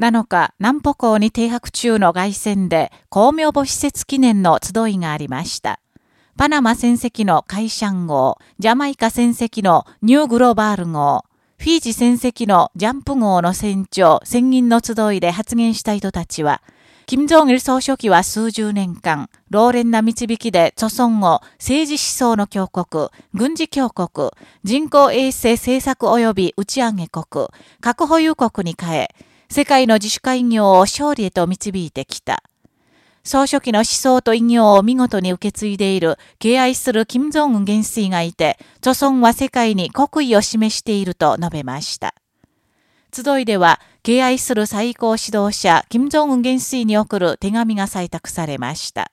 7日、南北港に停泊中の外船で公明母施設記念の集いがありました。パナマ船籍のカイシャン号、ジャマイカ船籍のニューグローバール号、フィージ船籍のジャンプ号の船長、船員の集いで発言した人たちは、金正日総書記は数十年間、老練な導きで著村を政治思想の強国、軍事強国、人工衛星政策及び打ち上げ国、核保有国に変え、世界の自主会業を勝利へと導いてきた。総書記の思想と偉業を見事に受け継いでいる敬愛する金正恩元帥がいて、著村は世界に国威を示していると述べました。集いでは、敬愛する最高指導者、金正恩元帥に送る手紙が採択されました。